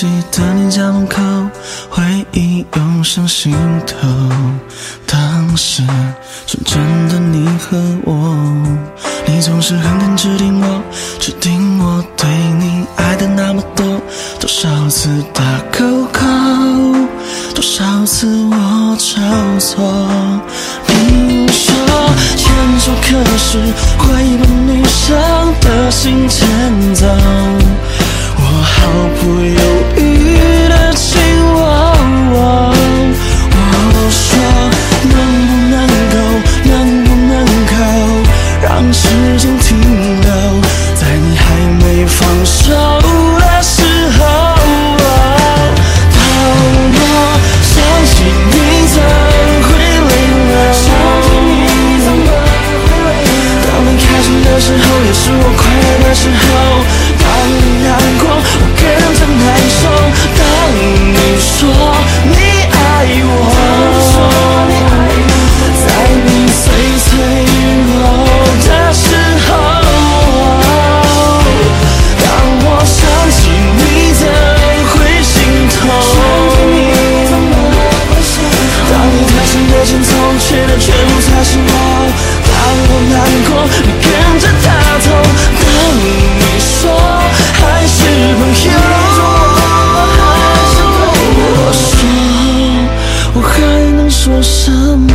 记得你家门口，回忆涌上心头。当时纯真的你和我，你总是狠狠指定我，指定我对你爱的那么多。多少次打勾勾，多少次我照错。你说牵手可是会把女生的心牵走。什么？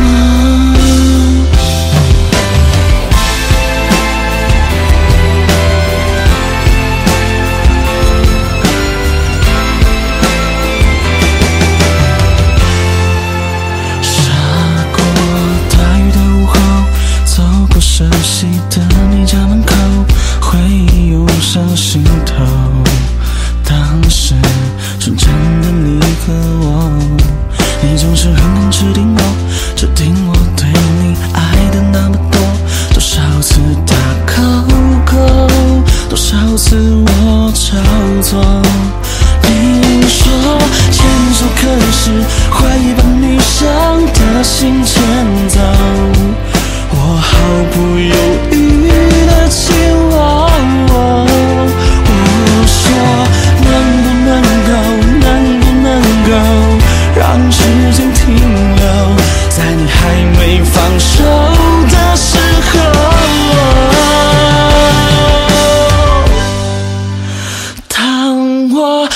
下过大雨的午后，走过熟悉的你家门口，回忆涌上心头。当时纯真的你和我，你总是狠狠指定我，指定我对你爱的那么多。多少次打口口，多少次我照做。你说牵手可是我